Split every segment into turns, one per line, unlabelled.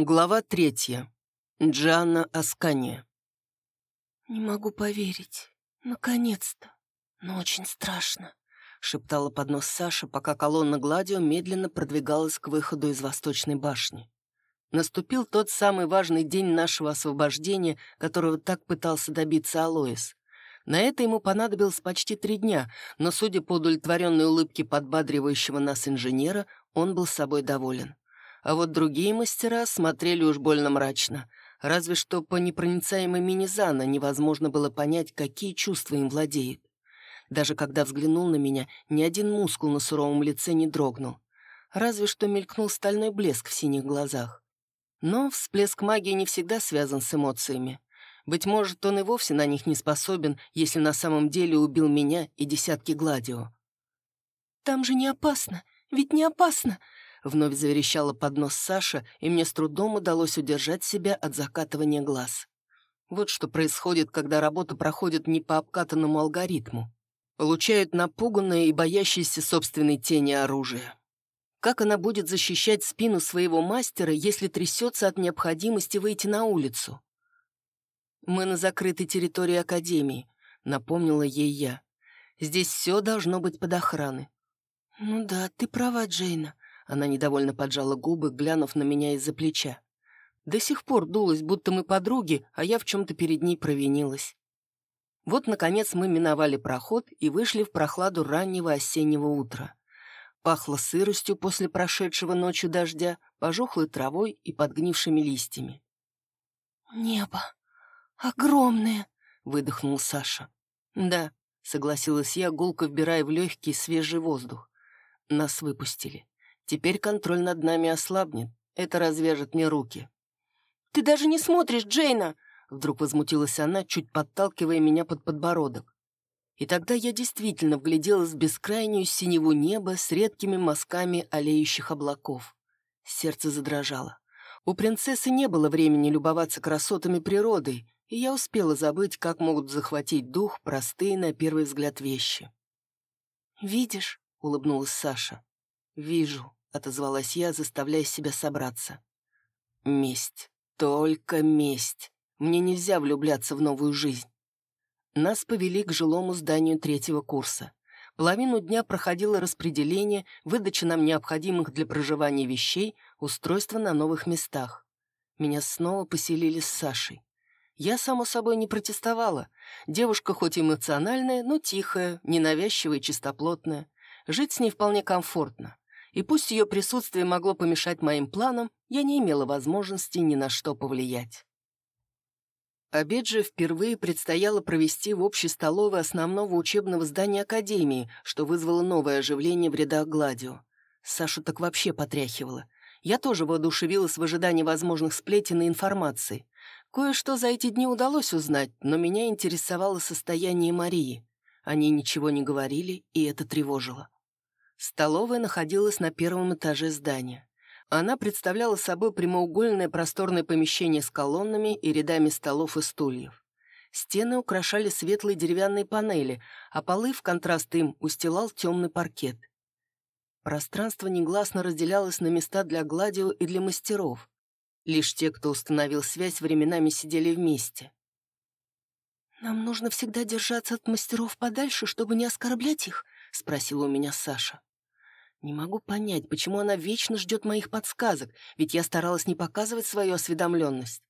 Глава третья. Джанна Аскания.
«Не могу поверить. Наконец-то. Но очень страшно», — шептала под нос Саша, пока колонна Гладио медленно продвигалась к выходу из восточной башни. Наступил тот самый важный день нашего освобождения, которого так пытался добиться Алоис. На это ему понадобилось почти три дня, но, судя по удовлетворенной улыбке подбадривающего нас инженера, он был собой доволен. А вот другие мастера смотрели уж больно мрачно. Разве что по непроницаемой минизана невозможно было понять, какие чувства им владеют. Даже когда взглянул на меня, ни один мускул на суровом лице не дрогнул. Разве что мелькнул стальной блеск в синих глазах. Но всплеск магии не всегда связан с эмоциями. Быть может, он и вовсе на них не способен, если на самом деле убил меня и десятки гладио. «Там же не опасно, ведь не опасно!»
Вновь заверещала под нос Саша, и мне с трудом удалось удержать себя от закатывания глаз. Вот что происходит, когда работа проходит не по обкатанному алгоритму. Получают напуганное и боящееся собственной тени оружие. Как она будет защищать спину своего мастера, если трясется от необходимости выйти на улицу? «Мы на закрытой территории Академии», — напомнила ей я. «Здесь все должно быть под охраной».
«Ну да, ты права, Джейна.
Она недовольно поджала губы, глянув на меня из-за плеча. До сих пор дулась, будто мы подруги, а я в чем-то перед ней провинилась. Вот, наконец, мы миновали проход и вышли в прохладу раннего осеннего утра. Пахло сыростью после прошедшего ночью дождя, пожухлой травой и подгнившими листьями.
«Небо! Огромное!» — выдохнул Саша.
«Да», — согласилась я, гулко вбирая в легкий свежий воздух. Нас выпустили. Теперь контроль над нами ослабнет. Это развяжет мне руки.
«Ты даже не смотришь, Джейна!»
Вдруг возмутилась она, чуть подталкивая меня под подбородок. И тогда я действительно вгляделась в бескрайнюю синеву неба с редкими мазками олеющих облаков. Сердце задрожало. У принцессы не было времени любоваться красотами природы, и я успела забыть, как могут захватить дух простые на первый взгляд вещи.
«Видишь?» — улыбнулась Саша.
«Вижу», — отозвалась я, заставляя себя собраться. «Месть. Только месть. Мне нельзя влюбляться в новую жизнь». Нас повели к жилому зданию третьего курса. Половину дня проходило распределение, выдача нам необходимых для проживания вещей, устройство на новых местах. Меня снова поселили с Сашей. Я, само собой, не протестовала. Девушка хоть эмоциональная, но тихая, ненавязчивая и чистоплотная. Жить с ней вполне комфортно и пусть ее присутствие могло помешать моим планам, я не имела возможности ни на что повлиять. Обед же впервые предстояло провести в общей столовой основного учебного здания Академии, что вызвало новое оживление в рядах Гладио. Сашу так вообще потряхивало. Я тоже воодушевилась в ожидании возможных сплетен и информации. Кое-что за эти дни удалось узнать, но меня интересовало состояние Марии. Они ничего не говорили, и это тревожило. Столовая находилась на первом этаже здания. Она представляла собой прямоугольное просторное помещение с колоннами и рядами столов и стульев. Стены украшали светлые деревянные панели, а полы, в контраст им, устилал темный паркет. Пространство негласно разделялось на места для гладио и для мастеров. Лишь те, кто установил связь, временами сидели вместе.
«Нам нужно всегда держаться от мастеров подальше, чтобы не оскорблять их?» — спросила у меня Саша. Не могу понять, почему она вечно ждет моих подсказок, ведь я старалась не показывать свою осведомленность.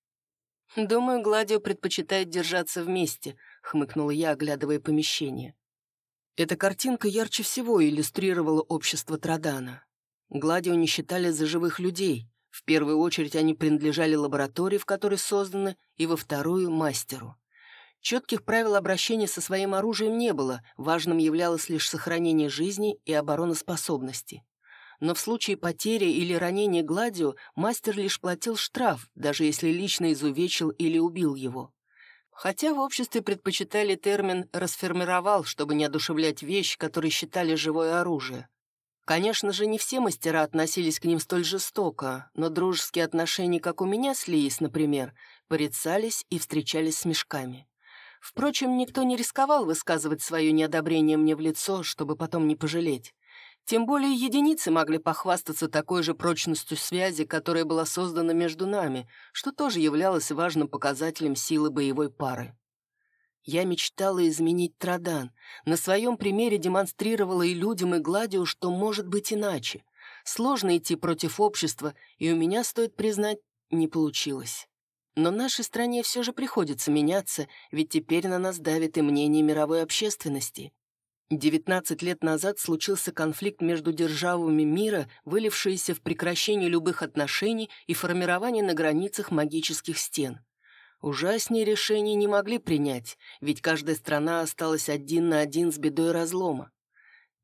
«Думаю, Гладио предпочитает держаться вместе», — хмыкнула я, оглядывая помещение. Эта картинка ярче всего иллюстрировала общество Традана. Гладио не считали за живых людей. В первую очередь они принадлежали лаборатории, в которой созданы, и во вторую — мастеру. Четких правил обращения со своим оружием не было, важным являлось лишь сохранение жизни и обороноспособности. Но в случае потери или ранения Гладио мастер лишь платил штраф, даже если лично изувечил или убил его. Хотя в обществе предпочитали термин «расформировал», чтобы не одушевлять вещь, которую считали живое оружие. Конечно же, не все мастера относились к ним столь жестоко, но дружеские отношения, как у меня с Лиис, например, порицались и встречались с мешками. Впрочем, никто не рисковал высказывать свое неодобрение мне в лицо, чтобы потом не пожалеть.
Тем более единицы могли похвастаться такой же прочностью связи, которая была создана между нами, что тоже являлось важным показателем силы боевой пары. Я мечтала изменить Традан, на своем примере демонстрировала и людям, и Гладио, что может быть иначе. Сложно идти против общества, и у меня, стоит признать, не получилось. Но нашей стране все же приходится меняться, ведь теперь на нас давит и мнение мировой общественности. 19 лет назад случился конфликт между державами мира, вылившийся в прекращение любых отношений и формирование на границах магических стен. Ужаснее решений не могли принять, ведь каждая страна осталась один на один с бедой разлома.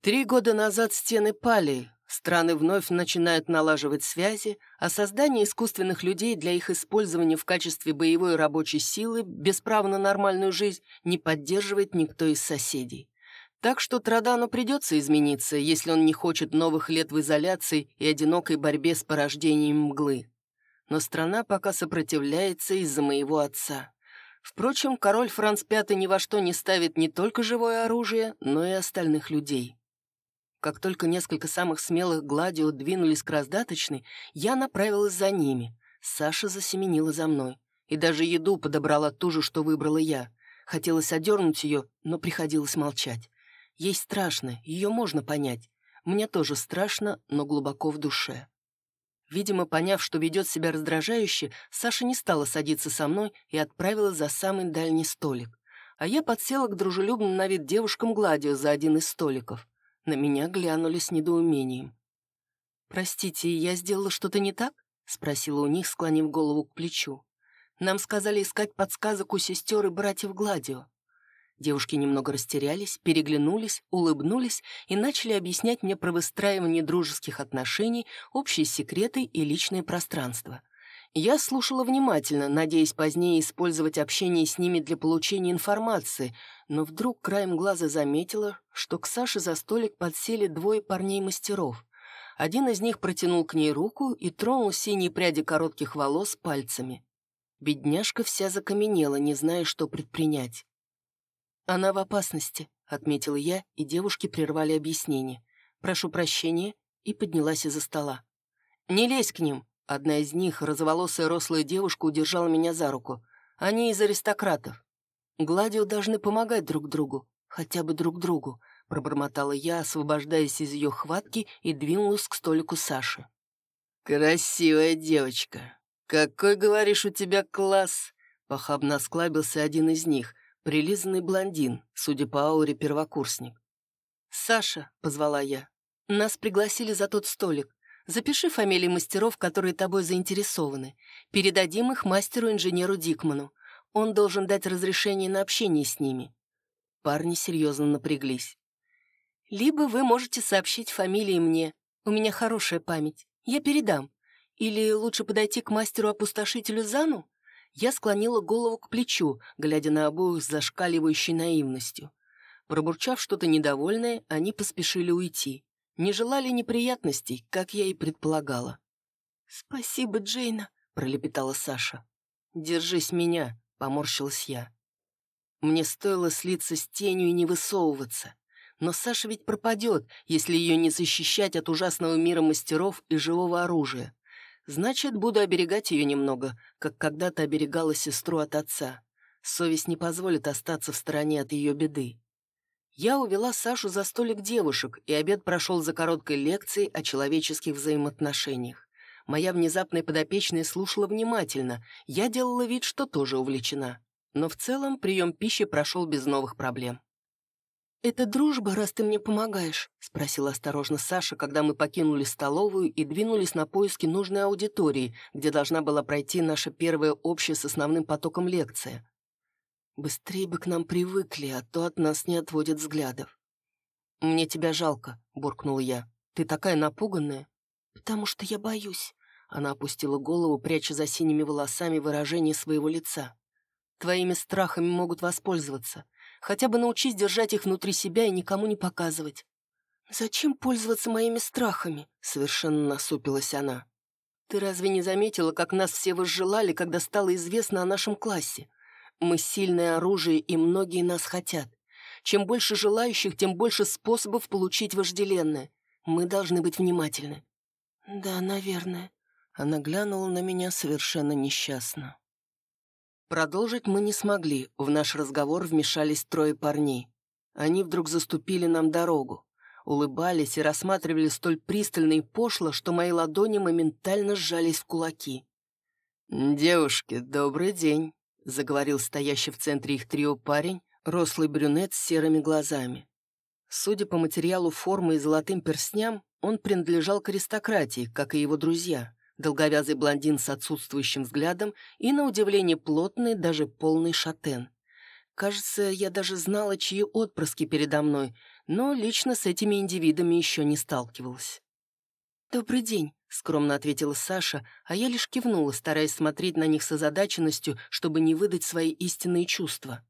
Три года назад стены пали, Страны вновь начинают налаживать связи, а создание искусственных людей для их использования в качестве боевой рабочей силы на нормальную жизнь не поддерживает никто из соседей. Так что Традану придется измениться, если он не хочет новых лет в изоляции и одинокой борьбе с порождением мглы. Но страна пока сопротивляется из-за моего отца. Впрочем, король Франц V ни во что не ставит не только живое оружие, но и остальных людей. Как только несколько самых смелых гладио двинулись к раздаточной, я направилась за ними. Саша засеменила за мной. И даже еду подобрала ту же, что выбрала я. Хотелось одернуть ее, но приходилось молчать. Ей страшно, ее можно понять. Мне тоже страшно, но глубоко в душе. Видимо, поняв, что ведет себя раздражающе, Саша не стала садиться со мной и отправилась за самый дальний столик. А я подсела к дружелюбным на вид девушкам Гладио за один из столиков. На меня глянули с недоумением. «Простите, я сделала что-то не так?» — спросила у них, склонив голову к плечу. «Нам сказали искать подсказок у сестер и братьев Гладио». Девушки немного растерялись, переглянулись, улыбнулись и начали объяснять мне про выстраивание дружеских отношений, общие секреты и личное пространство — я слушала внимательно, надеясь позднее использовать общение с ними для получения информации, но вдруг краем глаза заметила, что к Саше за столик подсели двое парней-мастеров. Один из них протянул к ней руку и тронул синие пряди коротких волос пальцами. Бедняжка вся закаменела, не зная, что предпринять. «Она в опасности», — отметила я, и девушки прервали объяснение. «Прошу прощения», и поднялась из-за стола. «Не лезь к ним», Одна из них, розоволосая рослая девушка, удержала меня за руку. Они из аристократов. Гладио должны помогать друг другу, хотя бы друг другу, пробормотала я, освобождаясь из ее хватки и двинулась к столику Саши. «Красивая девочка. Какой, говоришь, у тебя класс?» Похабно осклабился один из них, прилизанный блондин, судя по ауре первокурсник. «Саша», — позвала я, — «нас пригласили за тот столик. Запиши фамилии мастеров, которые тобой заинтересованы. Передадим их мастеру-инженеру Дикману. Он должен дать разрешение на общение с ними». Парни серьезно напряглись. «Либо вы можете сообщить фамилии мне. У меня хорошая память. Я передам. Или лучше подойти к мастеру-опустошителю Зану?» Я склонила голову к плечу, глядя на обоих с зашкаливающей наивностью. Пробурчав что-то недовольное, они поспешили уйти не желали неприятностей, как я и предполагала. «Спасибо, Джейна», — пролепетала Саша. «Держись меня», — поморщилась я. Мне стоило слиться с тенью и не высовываться. Но Саша ведь пропадет, если ее не защищать от ужасного мира мастеров и живого оружия. Значит, буду оберегать ее немного, как когда-то оберегала сестру от отца. Совесть не позволит остаться в стороне от ее беды. Я увела Сашу за столик девушек, и обед прошел за короткой лекцией о человеческих взаимоотношениях. Моя внезапная подопечная слушала внимательно, я делала вид, что тоже увлечена. Но в целом прием пищи прошел без новых проблем. «Это дружба, раз ты мне помогаешь?» — спросила осторожно Саша, когда мы покинули столовую и двинулись на поиски нужной аудитории, где должна была пройти наша первая общая с основным потоком лекция. Быстрее бы к нам привыкли, а то от нас не отводят взглядов. «Мне тебя жалко», — буркнул я. «Ты такая напуганная». «Потому что я боюсь». Она опустила голову, пряча за синими волосами выражение своего лица. «Твоими страхами могут воспользоваться. Хотя бы научись держать их внутри себя и никому не показывать». «Зачем пользоваться моими страхами?» — совершенно насупилась она. «Ты разве не заметила, как нас все возжелали, когда стало известно о нашем классе? Мы сильное оружие, и многие нас хотят. Чем больше желающих, тем больше способов получить вожделенное.
Мы должны быть внимательны».
«Да, наверное».
Она глянула на меня совершенно несчастно. Продолжить мы не смогли, в наш разговор вмешались трое парней. Они вдруг заступили нам дорогу, улыбались и рассматривали столь пристально и пошло, что мои ладони моментально сжались в кулаки. «Девушки, добрый день», — заговорил стоящий в центре их трио парень, рослый брюнет с серыми глазами. Судя по материалу формы и золотым перстням, он принадлежал к аристократии, как и его друзья долговязый блондин с отсутствующим взглядом и, на удивление, плотный, даже полный шатен. Кажется, я даже знала, чьи отпрыски передо мной, но лично с этими индивидами еще не сталкивалась. «Добрый день», — скромно ответила Саша, а я лишь кивнула, стараясь смотреть на них с озадаченностью, чтобы не выдать свои истинные чувства.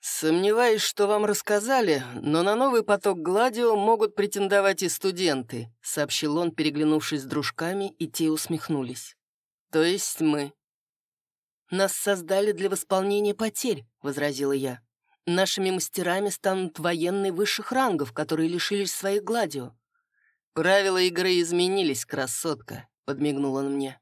«Сомневаюсь, что вам рассказали, но на новый поток Гладио могут претендовать и студенты», сообщил он, переглянувшись с дружками, и те усмехнулись. «То есть мы».
«Нас создали для восполнения потерь», — возразила я. «Нашими мастерами станут военные высших рангов, которые лишились своих Гладио».
«Правила игры изменились, красотка», — подмигнул он мне.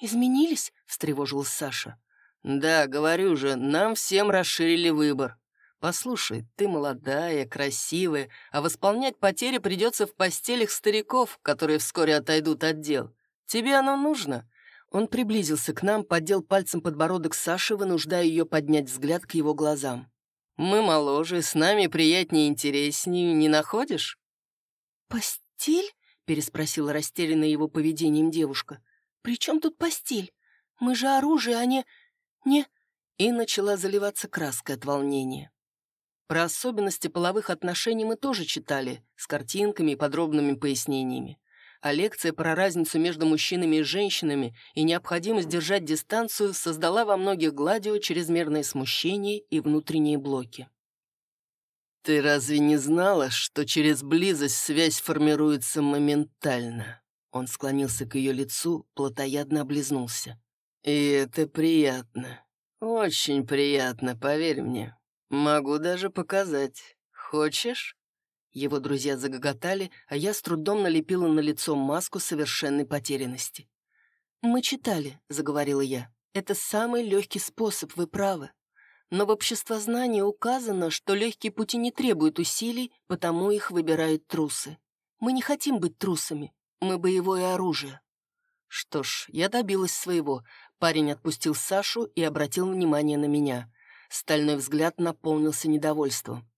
«Изменились?» — встревожилась Саша.
«Да, говорю же, нам всем расширили выбор. Послушай, ты молодая, красивая, а восполнять потери придется в постелях стариков, которые вскоре отойдут от дел. Тебе оно нужно?»
Он приблизился к нам, поддел пальцем подбородок Саши, вынуждая ее поднять взгляд к его глазам.
«Мы моложе, с нами приятнее и интереснее, не находишь?»
«Постель?» — переспросила растерянная его поведением девушка. «При чем тут постель? Мы же оружие, а не...» «Не...» и начала заливаться краской от волнения.
Про особенности половых отношений мы тоже читали, с картинками и подробными пояснениями. А лекция про разницу между мужчинами и женщинами и необходимость держать дистанцию создала во многих гладио чрезмерное смущение и внутренние блоки. «Ты разве не знала, что через близость связь формируется моментально?» Он склонился к ее лицу, плотоядно облизнулся. И это приятно. Очень приятно, поверь мне. Могу даже показать. Хочешь?»
Его друзья загоготали, а я с трудом налепила на лицо маску совершенной потерянности. «Мы читали», — заговорила я. «Это самый легкий способ, вы правы. Но в обществознании указано, что легкие пути не требуют усилий, потому их выбирают трусы. Мы не хотим быть трусами, мы боевое оружие». Что ж, я добилась своего. Парень отпустил Сашу и обратил внимание на меня. Стальной взгляд наполнился недовольством.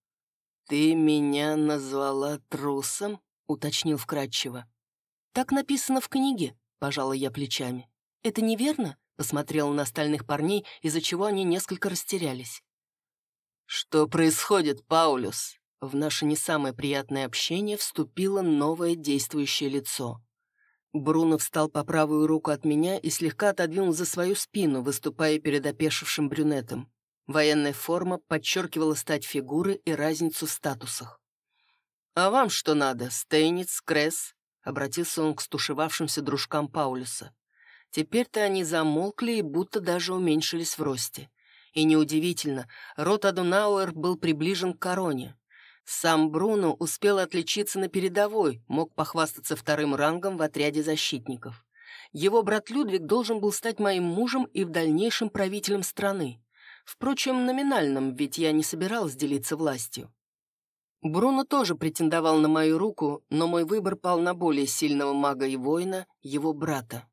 «Ты меня назвала трусом?» — уточнил вкратчиво. «Так написано в книге», — пожала я плечами. «Это неверно?» — посмотрела на остальных парней, из-за чего они несколько растерялись.
«Что происходит, Паулюс?»
В наше не самое приятное общение вступило новое действующее лицо. Бруно встал по правую руку от меня и слегка отодвинул за свою спину, выступая перед опешившим брюнетом. Военная форма подчеркивала стать фигуры и разницу в статусах.
«А вам что надо, Стейниц, Кресс?» — обратился он к стушевавшимся дружкам Паулюса.
Теперь-то они замолкли и будто даже уменьшились в росте. И неудивительно, рот Адунауэр был приближен к короне. Сам Бруно успел отличиться на передовой, мог похвастаться вторым рангом в отряде защитников. Его брат Людвиг должен был стать моим мужем и в дальнейшем правителем страны. Впрочем, номинальным, ведь я не собиралась делиться властью. Бруно тоже претендовал на мою руку, но мой выбор пал на более сильного мага и воина, его брата.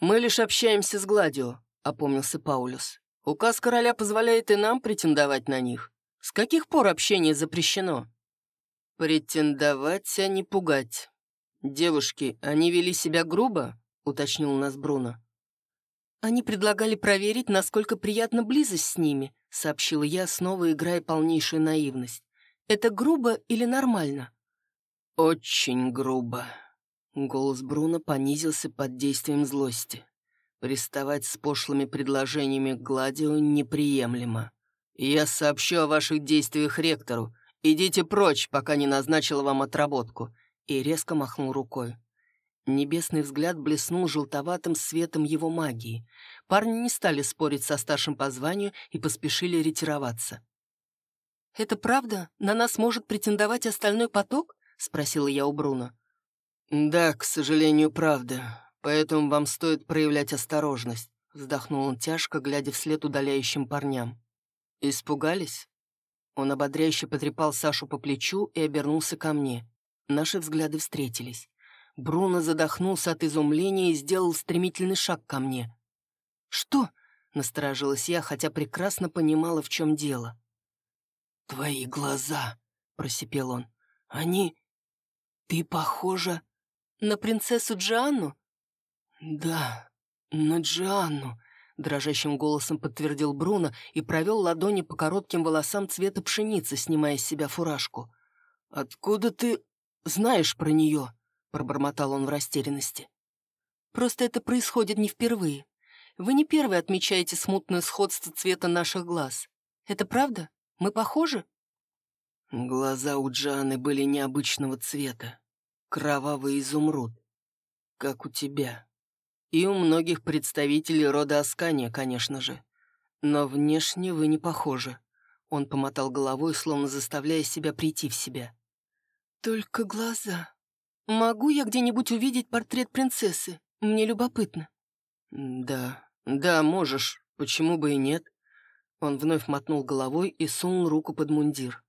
«Мы лишь общаемся с Гладио», — опомнился Паулюс. «Указ короля позволяет и нам претендовать на них. С каких пор общение запрещено? Претендовать, а не пугать. Девушки, они вели себя грубо? Уточнил нас Бруно.
Они предлагали проверить, насколько приятна близость с ними, сообщила я, снова играя полнейшую наивность. Это грубо или нормально?
Очень грубо. Голос Бруно понизился под действием злости. Приставать с пошлыми предложениями к Гладио неприемлемо. «Я сообщу о ваших действиях ректору. Идите прочь, пока не назначила вам отработку».
И резко махнул рукой. Небесный взгляд блеснул желтоватым светом его магии. Парни не стали спорить со старшим по званию и поспешили ретироваться. «Это правда? На нас может претендовать остальной поток?» — спросила я у Бруно.
«Да, к сожалению, правда. Поэтому вам стоит проявлять осторожность», — вздохнул он тяжко, глядя вслед удаляющим парням. «Испугались?» Он ободряюще потрепал Сашу по плечу и обернулся ко мне. Наши взгляды встретились. Бруно задохнулся от изумления и сделал стремительный шаг ко мне. «Что?» — насторожилась я, хотя прекрасно понимала, в чем дело. «Твои глаза», — просипел он. «Они... Ты похожа...»
«На принцессу Джианну?»
«Да, на Джианну», — дрожащим голосом подтвердил Бруно и провел ладони по коротким волосам цвета пшеницы, снимая с себя фуражку. «Откуда ты знаешь про нее?» — пробормотал он в растерянности.
«Просто это происходит не впервые. Вы не первые отмечаете смутное сходство цвета наших глаз. Это правда? Мы похожи?»
Глаза у Джаны были необычного цвета. Кровавый изумруд. Как у тебя. И у многих представителей рода Аскания, конечно же. Но внешне вы не похожи. Он помотал головой, словно заставляя себя прийти в себя.
«Только глаза», «Могу я где-нибудь увидеть портрет принцессы? Мне любопытно».
«Да, да, можешь. Почему бы и нет?» Он вновь мотнул головой и сунул руку под мундир.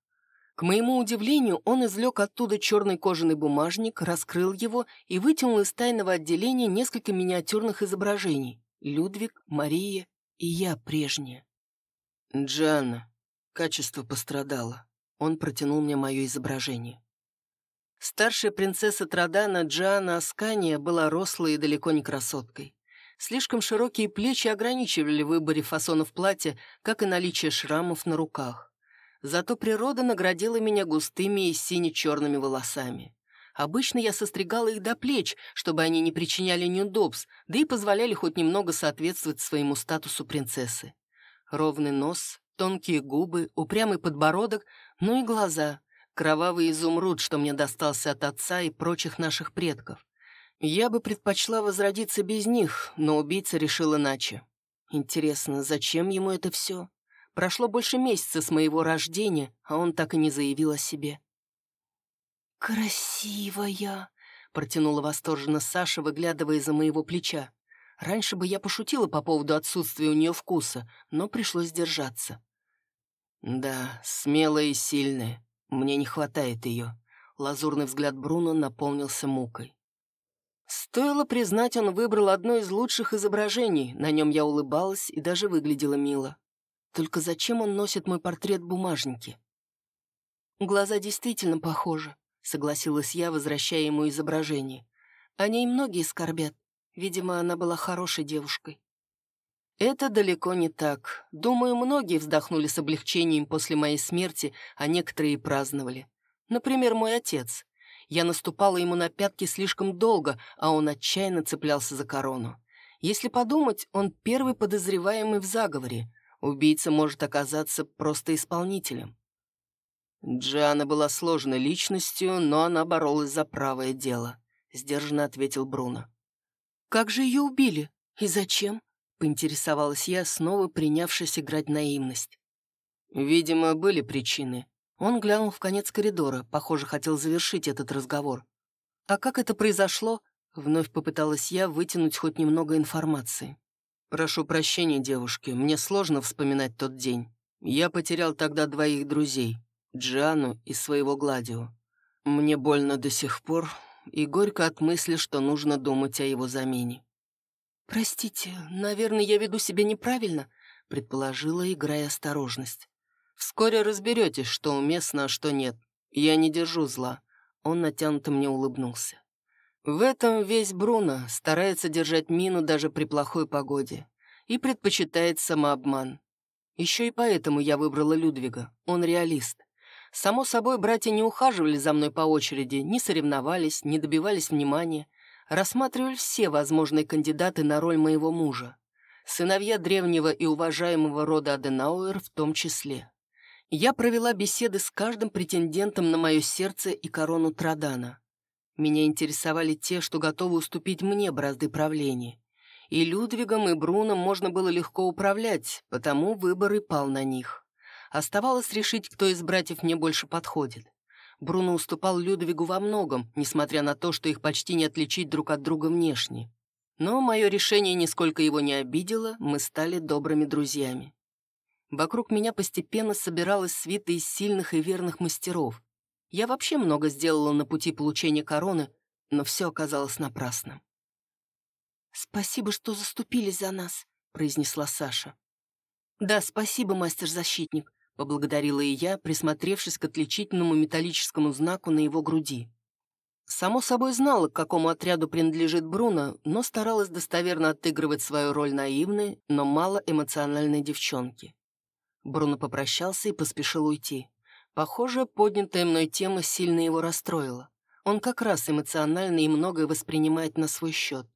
К моему удивлению, он извлек оттуда черный кожаный бумажник, раскрыл его и вытянул из тайного отделения несколько миниатюрных изображений. Людвиг, Мария и я прежняя. «Джанна, качество пострадало». Он протянул мне мое изображение. Старшая принцесса Традана Джоанна Аскания была рослой и далеко не красоткой. Слишком широкие плечи ограничивали выборе фасонов платья, как и наличие шрамов на руках. Зато природа наградила меня густыми и сине-черными волосами. Обычно я состригала их до плеч, чтобы они не причиняли неудобств, да и позволяли хоть немного соответствовать своему статусу принцессы. Ровный нос, тонкие губы, упрямый подбородок, ну и глаза — Кровавый изумруд, что мне достался от отца и прочих наших предков. Я бы предпочла возродиться без них, но убийца решил иначе. Интересно, зачем ему это все? Прошло больше месяца с моего рождения, а он так и не заявил о себе.
«Красивая!» — протянула восторженно Саша, выглядывая из-за моего плеча. Раньше бы я пошутила по поводу отсутствия у нее вкуса, но пришлось держаться.
«Да, смелая и сильная. Мне не хватает ее. Лазурный взгляд Бруно наполнился мукой. Стоило признать, он выбрал одно из лучших изображений. На нем я улыбалась и даже выглядела мило. Только зачем он носит мой портрет в бумажнике?
Глаза действительно похожи, согласилась я, возвращая ему изображение. О ней многие скорбят. Видимо, она была хорошей девушкой.
Это далеко не так. Думаю, многие вздохнули с облегчением после моей смерти, а некоторые и праздновали. Например, мой отец. Я наступала ему на пятки слишком долго, а он отчаянно цеплялся за корону. Если подумать, он первый подозреваемый в заговоре. Убийца может оказаться просто исполнителем. Джиана была сложной личностью, но она боролась за правое дело, — сдержанно ответил Бруно.
«Как же ее убили? И зачем?»
Поинтересовалась я, снова принявшись играть наивность. Видимо, были причины. Он глянул в конец коридора, похоже, хотел завершить этот разговор. «А как это произошло?» Вновь попыталась я вытянуть хоть немного информации. «Прошу прощения, девушки, мне сложно вспоминать тот день. Я потерял тогда двоих друзей, Джиану и своего Гладио. Мне больно до сих пор и горько от мысли, что нужно думать о его замене.
«Простите, наверное, я веду себя неправильно», — предположила, играя осторожность.
«Вскоре разберетесь, что уместно, а что нет. Я не держу зла». Он натянуто мне улыбнулся. В этом весь Бруно старается держать мину даже при плохой погоде и предпочитает самообман. Еще и поэтому я выбрала Людвига. Он реалист. Само собой, братья не ухаживали за мной по очереди, не соревновались, не добивались внимания — рассматривали все возможные кандидаты на роль моего мужа. Сыновья древнего и уважаемого рода Аденауэр в том числе. Я провела беседы с каждым претендентом на мое сердце и корону Традана. Меня интересовали те, что готовы уступить мне бразды правления. И Людвигом, и Бруном можно было легко управлять, потому выбор и пал на них. Оставалось решить, кто из братьев мне больше подходит. Бруно уступал Людвигу во многом, несмотря на то, что их почти не отличить друг от друга внешне. Но мое решение нисколько его не обидело, мы стали добрыми друзьями. Вокруг меня постепенно собиралась свита из сильных и верных мастеров. Я вообще много сделала на пути получения короны, но все оказалось напрасным.
«Спасибо, что заступились за нас», — произнесла Саша.
«Да, спасибо, мастер-защитник», — поблагодарила и я, присмотревшись к отличительному металлическому знаку на его груди. Само собой знала, к какому отряду принадлежит Бруно, но старалась достоверно отыгрывать свою роль наивной, но мало эмоциональной девчонки. Бруно попрощался и поспешил уйти. Похоже, поднятая мной тема сильно его расстроила. Он как раз эмоционально и многое воспринимает на свой счет.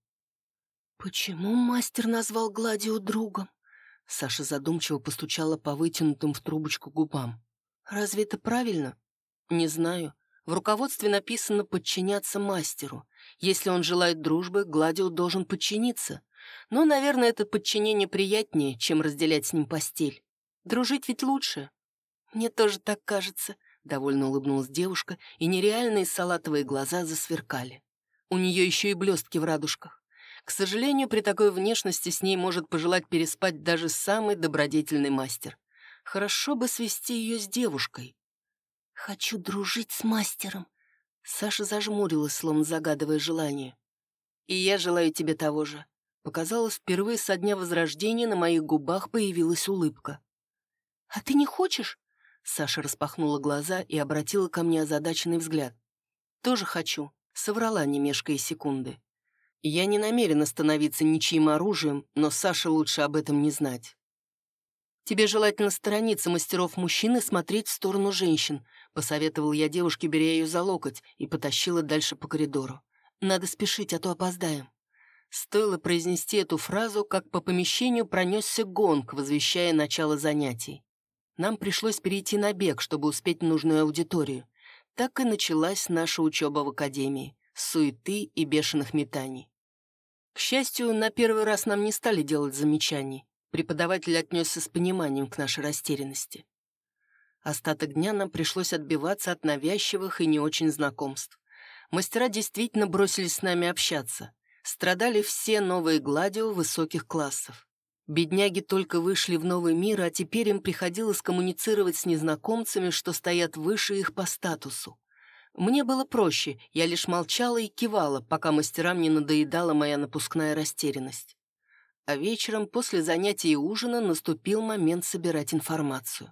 «Почему мастер назвал Гладио другом?» Саша задумчиво постучала по вытянутым в трубочку губам. «Разве это правильно?»
«Не знаю. В руководстве написано подчиняться мастеру. Если он желает дружбы, Гладио должен подчиниться. Но, наверное, это подчинение приятнее, чем разделять с ним постель. Дружить ведь лучше.
Мне тоже так кажется, — довольно улыбнулась девушка, и нереальные салатовые глаза засверкали.
У нее еще и блестки в радужках. К сожалению, при такой внешности с ней может пожелать переспать даже самый добродетельный мастер. Хорошо бы свести ее с девушкой.
«Хочу дружить с мастером». Саша зажмурилась, словно загадывая желание.
«И я желаю тебе того же». Показалось, впервые со дня Возрождения на моих губах появилась улыбка.
«А ты не хочешь?»
Саша распахнула глаза и обратила ко мне озадаченный взгляд. «Тоже хочу», — соврала, не мешкая секунды. Я не намерена становиться ничьим оружием, но Саше лучше об этом не знать. «Тебе желательно сторониться мастеров мужчин и смотреть в сторону женщин», посоветовал я девушке, беря ее за локоть, и потащила дальше по коридору. «Надо спешить, а то опоздаем». Стоило произнести эту фразу, как по помещению пронесся гонг, возвещая начало занятий. Нам пришлось перейти на бег, чтобы успеть нужную аудиторию. Так и началась наша учеба в академии. Суеты и бешеных метаний. К счастью, на первый раз нам не стали делать замечаний. Преподаватель отнесся с пониманием к нашей растерянности. Остаток дня нам пришлось отбиваться от навязчивых и не очень знакомств. Мастера действительно бросились с нами общаться. Страдали все новые гладио высоких классов. Бедняги только вышли в новый мир, а теперь им приходилось коммуницировать с незнакомцами, что стоят выше их по статусу. Мне было проще, я лишь молчала и кивала, пока мастерам не надоедала моя напускная растерянность. А вечером, после занятий и ужина, наступил момент собирать информацию.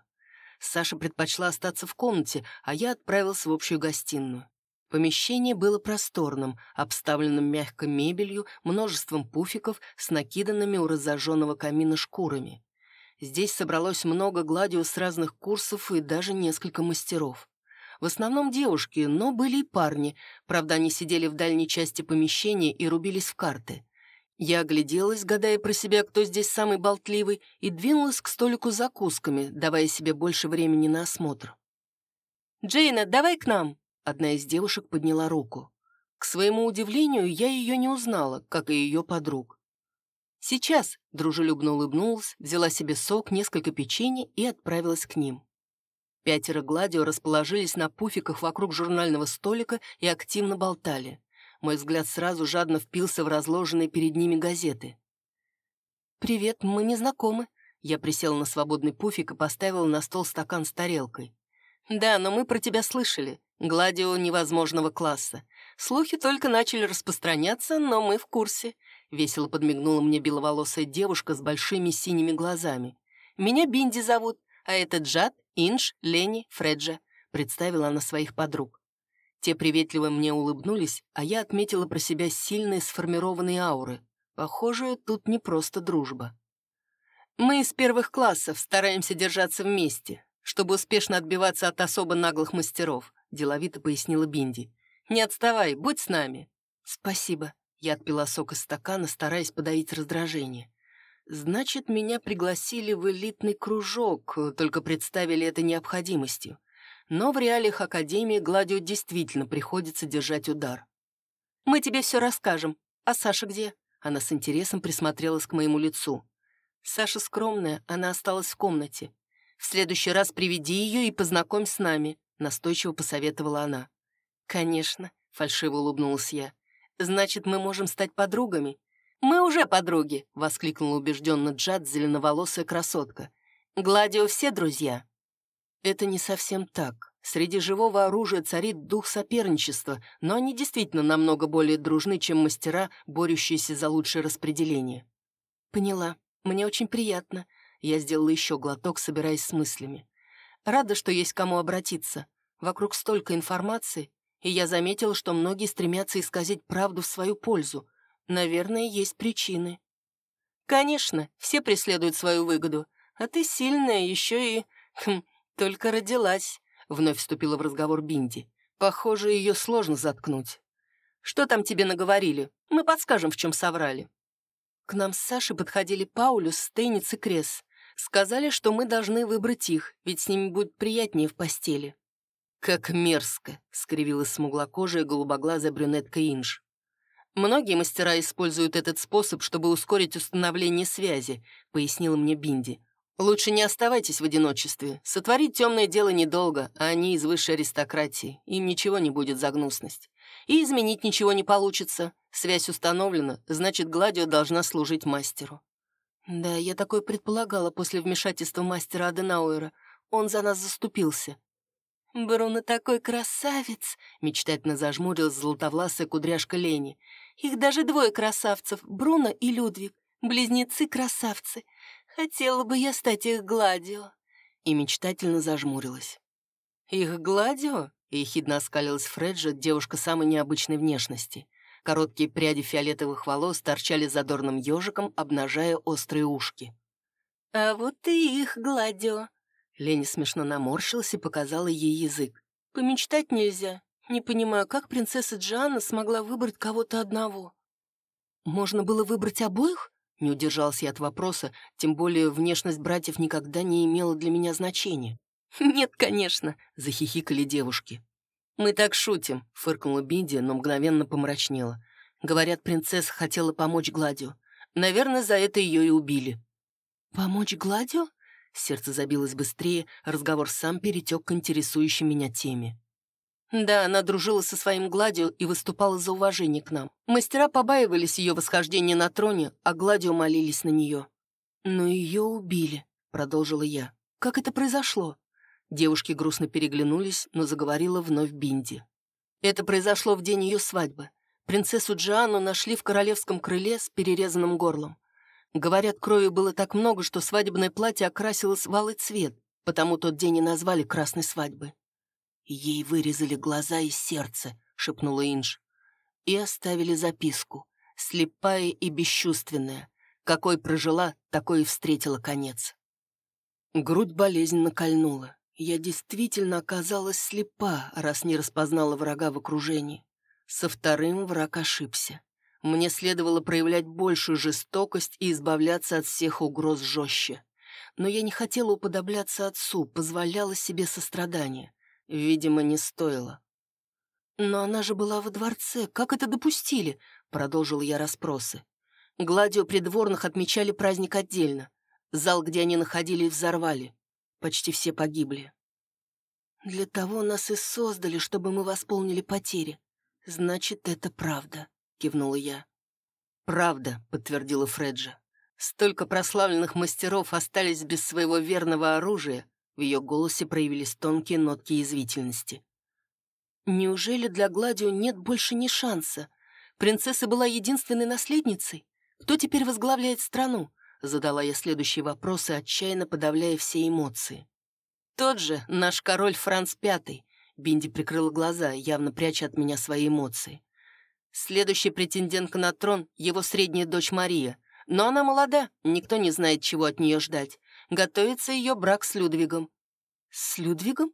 Саша предпочла остаться в комнате, а я отправился в общую гостиную. Помещение было просторным, обставленным мягкой мебелью, множеством пуфиков с накиданными у разожженного камина шкурами. Здесь собралось много гладиус разных курсов и даже несколько мастеров. В основном девушки, но были и парни, правда, они сидели в дальней части помещения и рубились в карты. Я огляделась, гадая про себя, кто здесь самый болтливый, и двинулась к столику с закусками, давая себе больше времени на осмотр. «Джейна, давай к нам!» Одна из девушек подняла руку. К своему удивлению, я ее не узнала, как и ее подруг. «Сейчас», — дружелюбно улыбнулась, взяла себе сок, несколько печенья и отправилась к ним. Пятеро гладио расположились на пуфиках вокруг журнального столика и активно болтали. Мой взгляд сразу жадно впился в разложенные перед ними газеты. «Привет, мы не знакомы». Я присела на свободный пуфик и поставила на стол стакан с тарелкой. «Да, но мы про тебя слышали. Гладио невозможного класса. Слухи только начали распространяться, но мы в курсе». Весело подмигнула мне беловолосая девушка с большими синими глазами. «Меня Бинди зовут, а это Джад, Инж, Лени, Фреджа», — представила она своих подруг. Те приветливо мне улыбнулись, а я отметила про себя сильные сформированные ауры. Похоже, тут не просто дружба. Мы из первых классов стараемся держаться вместе, чтобы успешно отбиваться от особо наглых мастеров, деловито пояснила Бинди. Не отставай, будь с нами. Спасибо. Я отпила сок из стакана, стараясь подавить раздражение. Значит, меня пригласили в элитный кружок, только представили это необходимостью но в реалиях Академии Гладио действительно приходится держать удар. «Мы тебе все расскажем. А Саша где?» Она с интересом присмотрелась к моему лицу. «Саша скромная, она осталась в комнате. В следующий раз приведи ее и познакомь с нами», — настойчиво посоветовала она. «Конечно», — фальшиво улыбнулась я. «Значит, мы можем стать подругами?» «Мы уже подруги», — воскликнула убежденно Джад, зеленоволосая красотка. «Гладио все друзья». Это не совсем так. Среди живого оружия царит дух соперничества, но они действительно намного более дружны, чем мастера, борющиеся за лучшее распределение. Поняла. Мне очень приятно. Я сделала еще глоток, собираясь с мыслями. Рада, что есть кому обратиться. Вокруг столько информации, и я заметила, что многие стремятся исказить правду в свою пользу. Наверное, есть причины. Конечно, все преследуют свою выгоду, а ты сильная еще и... Хм, только родилась. Вновь вступила в разговор Бинди. Похоже, ее сложно заткнуть. Что там тебе наговорили? Мы подскажем, в чем соврали. К нам с Сашей подходили Паулюс, Стейниц и Крес. Сказали, что мы должны выбрать их, ведь с ними будет приятнее в постели. «Как мерзко!» — скривилась смуглокожая голубоглазая брюнетка Инж. «Многие мастера используют этот способ, чтобы ускорить установление связи», — пояснила мне Бинди. «Лучше не оставайтесь в одиночестве. Сотворить темное дело недолго, а они из высшей аристократии. Им ничего не будет за гнусность. И изменить ничего не получится. Связь установлена, значит, Гладио должна служить мастеру». Да, я такое предполагала после вмешательства мастера Аденауэра. Он за нас заступился. «Бруно такой красавец!» — мечтательно зажмурилась золотовласая кудряшка Лени. «Их даже двое красавцев, Бруно и Людвиг. Близнецы-красавцы. Хотела бы я стать их гладио». И мечтательно зажмурилась. «Их гладио?» — ехидно оскалилась Фреджа, девушка самой необычной внешности. Короткие пряди фиолетовых волос торчали задорным ежиком, обнажая острые ушки. «А вот и их гладио!» Лени смешно наморщилась и показала ей язык. «Помечтать нельзя. Не понимаю, как принцесса Джианна смогла выбрать кого-то одного?» «Можно было выбрать обоих?» Не удержался я от вопроса, тем более внешность братьев никогда не имела для меня значения. «Нет, конечно», — захихикали девушки. «Мы так шутим», — фыркнула Бинди, но мгновенно помрачнела. Говорят, принцесса хотела помочь Гладио. Наверное, за это ее и убили. «Помочь Гладио?» Сердце забилось быстрее, разговор сам перетек к интересующей меня теме. Да, она дружила со своим Гладио и выступала за уважение к нам. Мастера побаивались ее восхождения на троне, а Гладио молились на нее. «Но ее убили», — продолжила я. «Как это произошло?» Девушки грустно переглянулись, но заговорила вновь Бинди. Это произошло в день ее свадьбы. Принцессу Джианну нашли в королевском крыле с перерезанным горлом. Говорят, крови было так много, что свадебное платье окрасилось в алый цвет, потому тот день и назвали красной свадьбы. «Ей вырезали глаза и сердце», — шепнула Инж. И оставили записку, слепая и бесчувственная. Какой прожила, такой и встретила конец. Грудь болезненно кольнула. Я действительно оказалась слепа, раз не распознала врага в окружении. Со вторым враг ошибся. Мне следовало проявлять большую жестокость и избавляться от всех угроз жестче. Но я не хотела уподобляться отцу, позволяла себе сострадание. Видимо, не стоило. «Но она же была во дворце. Как это допустили?» — продолжила я расспросы. Гладио придворных отмечали праздник отдельно. Зал, где они находились, взорвали. Почти все погибли. Для того нас и создали, чтобы мы восполнили потери. Значит, это правда, кивнула я. Правда, подтвердила Фреджа. Столько прославленных мастеров остались без своего верного оружия. В ее голосе проявились тонкие нотки язвительности. Неужели для Гладио нет больше ни шанса? Принцесса была единственной наследницей. Кто теперь возглавляет страну? Задала я следующие вопросы, отчаянно подавляя все эмоции. «Тот же, наш король Франц Пятый», — Бинди прикрыла глаза, явно пряча от меня свои эмоции. «Следующий претендентка на трон — его средняя дочь Мария. Но она молода, никто не знает, чего от нее ждать. Готовится ее брак с Людвигом». «С Людвигом?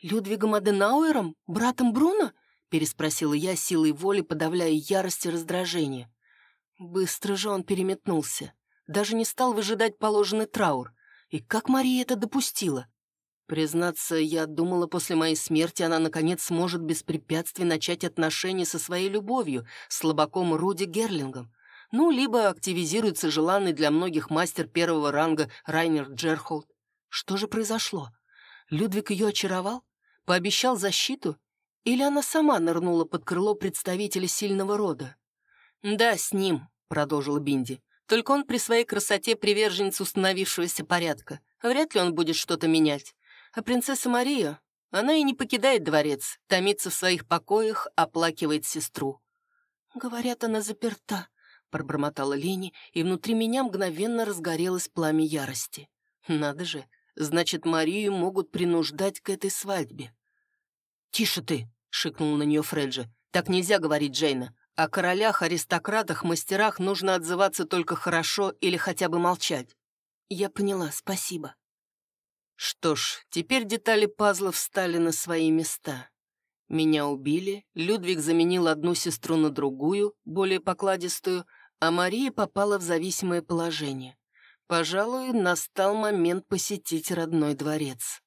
Людвигом Аденауэром? Братом Бруно?» — переспросила я, силой воли подавляя ярость и раздражение. Быстро же он переметнулся даже не стал выжидать положенный траур. И как Мария это допустила? Признаться, я думала, после моей смерти она, наконец, сможет без препятствий начать отношения со своей любовью, слабаком Руди Герлингом. Ну, либо активизируется желанный для многих мастер первого ранга Райнер Джерхолд. Что же произошло? Людвиг ее очаровал? Пообещал защиту? Или она сама нырнула под крыло представителя сильного рода? «Да, с ним», — продолжила Бинди. «Только он при своей красоте приверженец установившегося порядка. Вряд ли он будет что-то менять. А принцесса Мария, она и не покидает дворец, томится в своих покоях, оплакивает сестру».
«Говорят, она заперта», — пробормотала Лени, и внутри меня мгновенно разгорелось пламя ярости.
«Надо же, значит, Марию могут принуждать к этой свадьбе». «Тише ты!» — шикнул на нее Фреджи. «Так нельзя говорить, Джейна. О королях, аристократах, мастерах нужно отзываться только хорошо или хотя бы молчать».
«Я поняла, спасибо».
Что ж, теперь детали пазла встали на свои места. Меня убили, Людвиг заменил одну сестру на другую, более покладистую, а Мария попала в зависимое положение. Пожалуй, настал момент посетить родной дворец.